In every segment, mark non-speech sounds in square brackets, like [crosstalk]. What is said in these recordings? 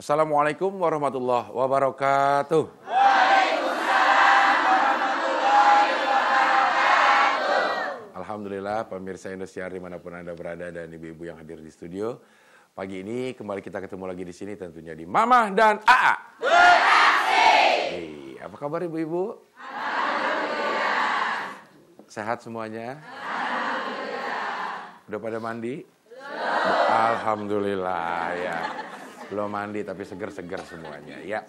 Assalamualaikum warahmatullahi wabarakatuh. Alhamdulillah pemirsa Indosiar di mana pun Anda berada dan ibu-ibu yang hadir di studio. Pagi ini kembali kita ketemu lagi di sini tentunya di Mama dan AA. Hey, apa kabar ibu-ibu? Sehat semuanya? Udah pada mandi? Alhamdulillah ya. Belum mandi tapi seger-seger semuanya ya.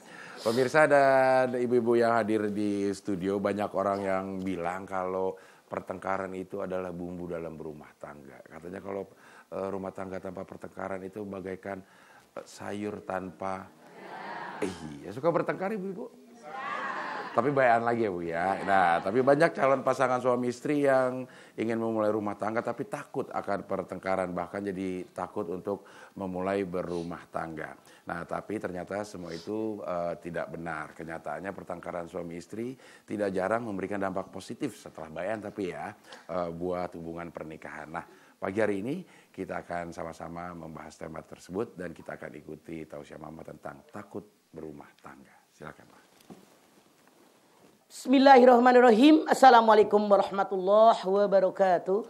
Pemirsa dan ibu-ibu yang hadir di studio banyak orang yang bilang kalau pertengkaran itu adalah bumbu dalam rumah tangga. Katanya kalau uh, rumah tangga tanpa pertengkaran itu bagaikan uh, sayur tanpa eh, iya, suka bertengkar ibu-ibu? Tapi bayan lagi ya Bu ya. Nah, tapi banyak calon pasangan suami istri yang ingin memulai rumah tangga tapi takut akan pertengkaran bahkan jadi takut untuk memulai berumah tangga. Nah, tapi ternyata semua itu uh, tidak benar. Kenyataannya pertengkaran suami istri tidak jarang memberikan dampak positif setelah bayan tapi ya uh, buat hubungan pernikahan. Nah, pagi hari ini kita akan sama-sama membahas tema tersebut dan kita akan ikuti tausiah mama tentang takut berumah tangga. Silakan, Pak. Bismillahirrahmanirrahim. Assalamualaikum warahmatullahi wabarakatuh.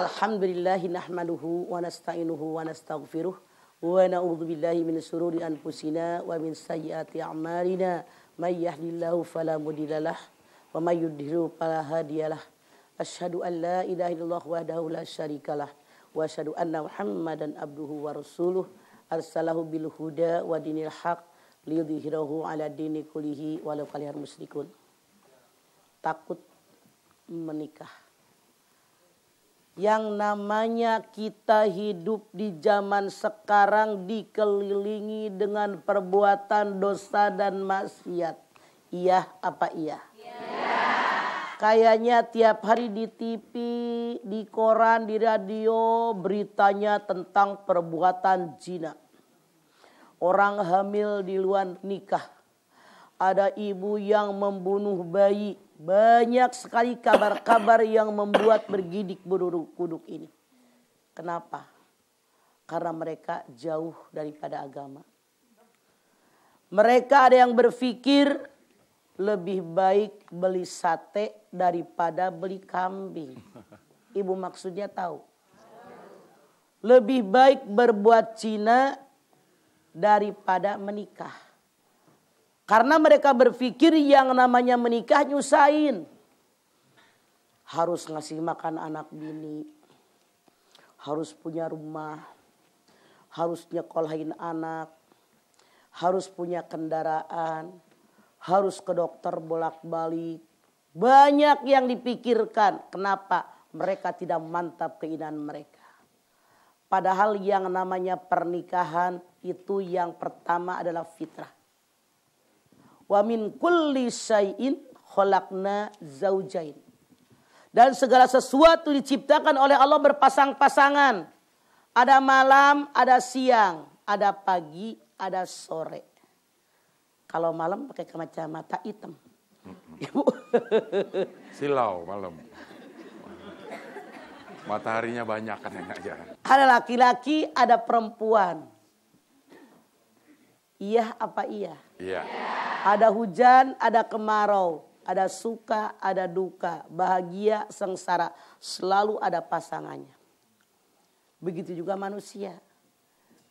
Alhamdulillahi nahmaduhu wa nasta'inuhu wa nastaghfiruh wa na'udzu billahi min sururi anfusina wa min sayyiati a'malina may yahdihillahu fala mudhillalah wa may yudhlil fala hadiyalah. Asyhadu an la ilaha illallah wahdahu la syarikalah wa asyhadu anna Muhammadan abduhu wa rasuluh arsalahu bil huda wa dinil haq liyudhhirahu ala dini kulihi walau kalihar musyrikun. Takut menikah. Yang namanya kita hidup di zaman sekarang dikelilingi dengan perbuatan dosa dan maksiat. Iya apa iya? Kayaknya tiap hari di TV, di koran, di radio beritanya tentang perbuatan zina. Orang hamil di luar nikah. Ada ibu yang membunuh bayi. Banyak sekali kabar-kabar yang membuat bergidik beruduk-uduk ini. Kenapa? Karena mereka jauh daripada agama. Mereka ada yang berpikir lebih baik beli sate daripada beli kambing. [laughs] Ibu maksudnya tahu. Lebih baik berbuat Cina daripada menikah. Karena mereka berpikir yang namanya menikah nyusahin. Harus ngasih makan anak bini. Harus punya rumah. Harus nyekolahin anak. Harus punya kendaraan harus ke dokter bolak-balik. Banyak yang dipikirkan. Kenapa? Mereka tidak mantap keinginan mereka. Padahal yang namanya pernikahan itu yang pertama adalah fitrah. Wa min kulli syai'in khalaqna zaujain. Dan segala sesuatu diciptakan oleh Allah berpasang-pasangan. Ada malam, ada siang, ada pagi, ada sore. Kalau malam pakai kacamata hitam. Ibu. [laughs] Silau malam. Mataharinya banyak kan aja. Ada laki-laki, ada perempuan. Iya apa iya? Iya. Ada hujan, ada kemarau, ada suka, ada duka, bahagia, sengsara, selalu ada pasangannya. Begitu juga manusia.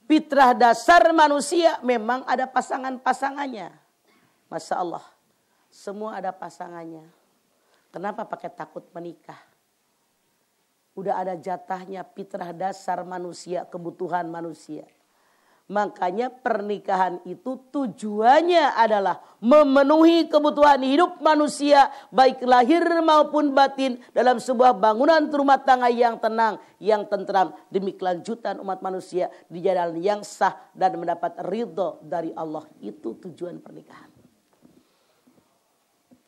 Fitrah dasar manusia memang ada pasangan-pasangannya. Masya Allah. Semua ada pasangannya. Kenapa pakai takut menikah? Udah ada jatahnya fitrah dasar manusia, kebutuhan manusia. Makanya pernikahan itu tujuannya adalah memenuhi kebutuhan hidup manusia baik lahir maupun batin dalam sebuah bangunan rumah tangga yang tenang, yang tentram demi kelanjutan umat manusia di jalan yang sah dan mendapat ridho dari Allah. Itu tujuan pernikahan.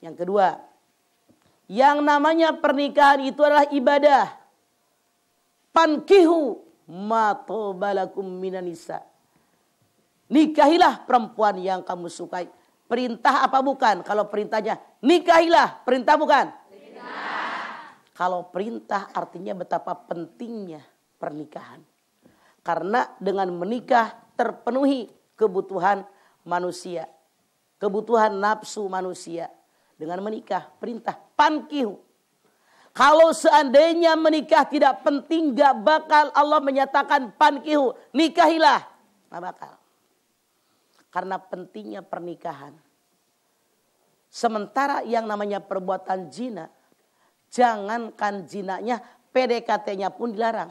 Yang kedua, yang namanya pernikahan itu adalah ibadah. Pankihu matobalakum minanisa Nikahilah perempuan yang kamu sukai. Perintah apa bukan? Kalau perintahnya nikahilah, perintah bukan? Perintah. Kalau perintah artinya betapa pentingnya pernikahan. Karena dengan menikah terpenuhi kebutuhan manusia. Kebutuhan nafsu manusia. Dengan menikah perintah pankihu. Kalau seandainya menikah tidak penting gak bakal Allah menyatakan pankihu. Nikahilah. Gak bakal. Karena pentingnya pernikahan. Sementara yang namanya perbuatan zina. Jangankan zinanya PDKT-nya pun dilarang.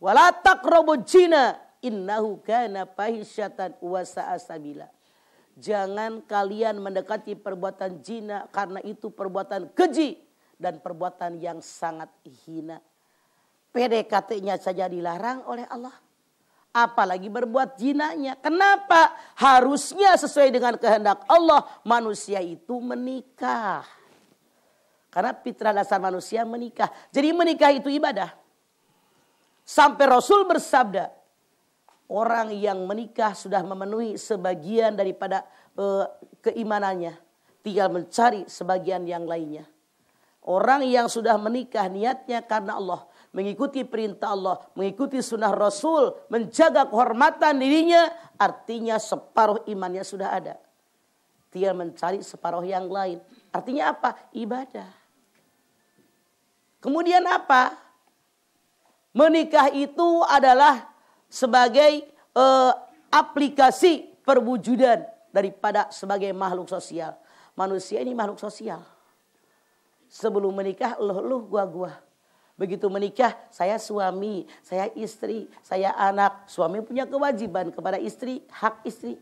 Wala taqrabu jina innahu kana fahisyatan wa. Jangan kalian mendekati perbuatan zina karena itu perbuatan keji dan perbuatan yang sangat hina. PDKT-nya saja dilarang oleh Allah. Apalagi berbuat jinanya. Kenapa? Harusnya sesuai dengan kehendak Allah manusia itu menikah. Karena fitrah dasar manusia menikah. Jadi menikah itu ibadah. Sampai Rasul bersabda, orang yang menikah sudah memenuhi sebagian daripada uh, keimanannya. Tinggal mencari sebagian yang lainnya. Orang yang sudah menikah niatnya karena Allah. Mengikuti perintah Allah. Mengikuti sunnah Rasul. Menjaga kehormatan dirinya. Artinya separuh imannya sudah ada. Tinggal mencari separuh yang lain. Artinya apa? Ibadah. Kemudian apa? Menikah itu adalah sebagai uh, aplikasi perwujudan daripada sebagai makhluk sosial. Manusia ini makhluk sosial. Sebelum menikah, loh, loh, gua, gua. Begitu menikah, saya suami, saya istri, saya anak. Suami punya kewajiban kepada istri, hak istri.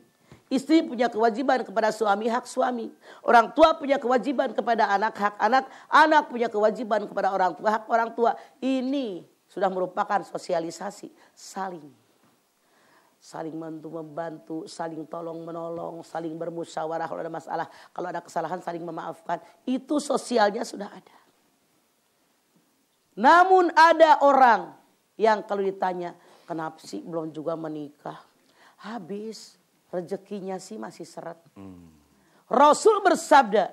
Istri punya kewajiban kepada suami, hak suami. Orang tua punya kewajiban kepada anak, hak anak. Anak punya kewajiban kepada orang tua, hak orang tua. Ini sudah merupakan sosialisasi saling. Saling membantu, membantu, saling tolong menolong, saling bermusyawarah kalau ada masalah. Kalau ada kesalahan saling memaafkan. Itu sosialnya sudah ada. Namun ada orang yang kalau ditanya, kenapa sih belum juga menikah? Habis rezekinya sih masih seret. Hmm. Rasul bersabda,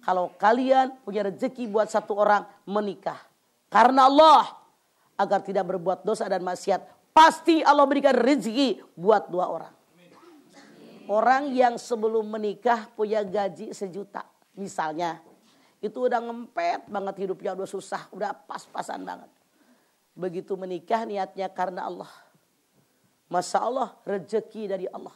kalau kalian punya rezeki buat satu orang menikah. Karena Allah agar tidak berbuat dosa dan maksiat. Pasti Allah berikan rezeki buat dua orang. Orang yang sebelum menikah punya gaji sejuta. Misalnya. Itu udah ngempet banget hidupnya. Udah susah. Udah pas-pasan banget. Begitu menikah niatnya karena Allah. Masya Allah rezeki dari Allah.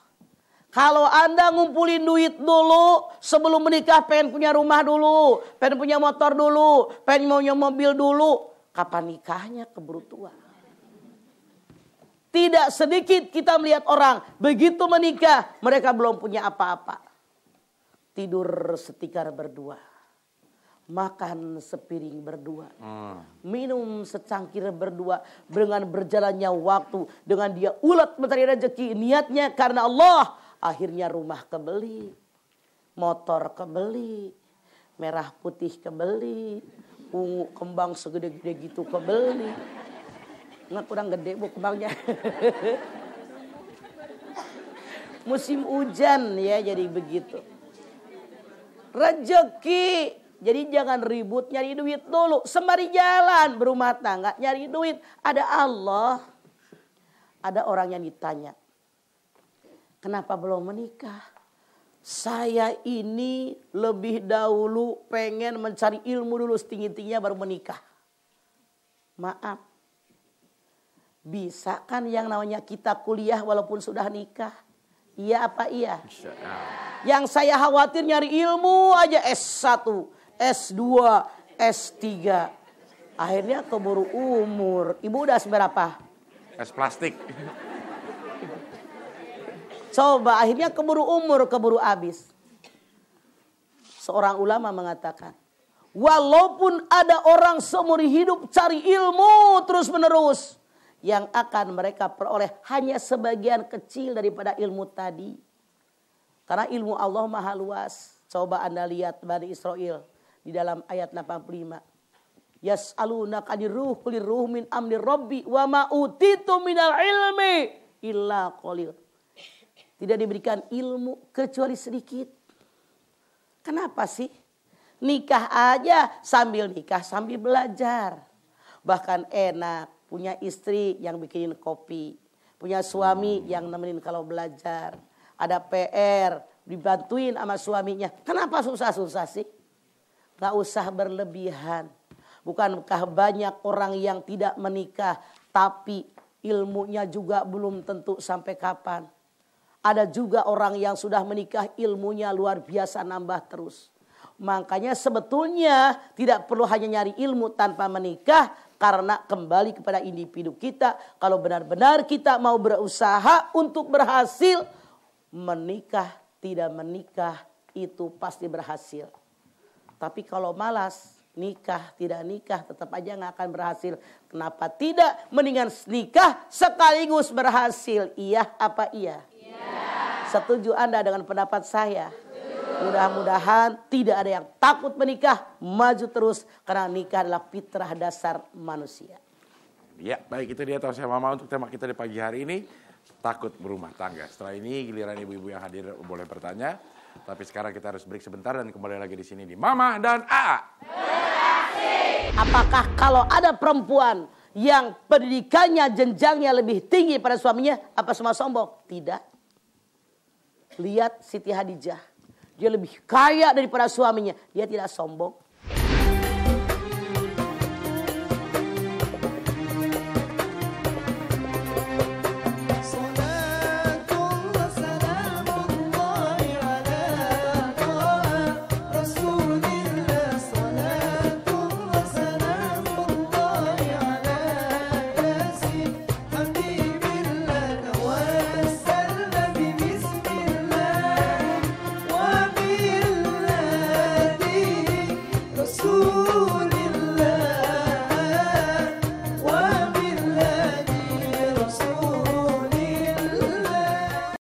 Kalau Anda ngumpulin duit dulu sebelum menikah pengen punya rumah dulu, pengen punya motor dulu, pengen punya mobil dulu, kapan nikahnya keburu tua. Tidak sedikit kita melihat orang begitu menikah mereka belum punya apa-apa. Tidur setikar berdua. Makan sepiring berdua. Hmm. Minum secangkir berdua. Dengan berjalannya waktu. Dengan dia ulat mencari rezeki. Niatnya karena Allah Akhirnya rumah kebeli, motor kebeli, merah putih kebeli, ungu kembang segede-gede gitu kebeli. Nggak kurang gede bu kembangnya. [laughs] Musim hujan ya jadi begitu. Rezeki. Jadi jangan ribut nyari duit dulu. Sembari jalan berumah tangga nyari duit. Ada Allah. Ada orang yang ditanya. Kenapa belum menikah? Saya ini lebih dahulu pengen mencari ilmu dulu setinggi-tingginya baru menikah. Maaf. Bisa kan yang namanya kita kuliah walaupun sudah nikah? Iya apa iya? Yang saya khawatir nyari ilmu aja S1, S2, S3. Akhirnya keburu umur. Ibu udah seberapa? S plastik. Coba akhirnya keburu umur, keburu habis. Seorang ulama mengatakan, walaupun ada orang seumur hidup cari ilmu terus menerus, yang akan mereka peroleh hanya sebagian kecil daripada ilmu tadi. Karena ilmu Allah maha luas. Coba Anda lihat Bani Israel di dalam ayat 85. Yas'alunaka aniruh kulir ruh min amni rabbi wa ma utitu minal ilmi illa qalil. Tidak diberikan ilmu kecuali sedikit. Kenapa sih? Nikah aja sambil nikah sambil belajar. Bahkan enak punya istri yang bikinin kopi, punya suami yang nemenin kalau belajar, ada PR, dibantuin sama suaminya. Kenapa susah-susah sih? Gak usah berlebihan. Bukankah banyak orang yang tidak menikah tapi ilmunya juga belum tentu sampai kapan. Ada juga orang yang sudah menikah ilmunya luar biasa nambah terus. Makanya sebetulnya tidak perlu hanya nyari ilmu tanpa menikah karena kembali kepada individu kita. Kalau benar-benar kita mau berusaha untuk berhasil menikah tidak menikah itu pasti berhasil. Tapi kalau malas nikah tidak nikah tetap aja nggak akan berhasil. Kenapa tidak? Mendingan nikah sekaligus berhasil. Iya apa iya? iya. Setuju Anda dengan pendapat saya? Mudah-mudahan tidak ada yang takut menikah, maju terus karena nikah adalah fitrah dasar manusia. Ya, baik itu dia saya Mama untuk tema kita di pagi hari ini takut berumah tangga. Setelah ini giliran ibu-ibu yang hadir boleh bertanya. Tapi sekarang kita harus break sebentar dan kembali lagi di sini di Mama dan A. Apakah kalau ada perempuan yang pendidikannya jenjangnya lebih tinggi pada suaminya, apa semua sombong? Tidak. Lihat Siti Hadijah. Dia lebih kaya daripada suaminya. Dia tidak sombong.